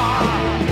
far.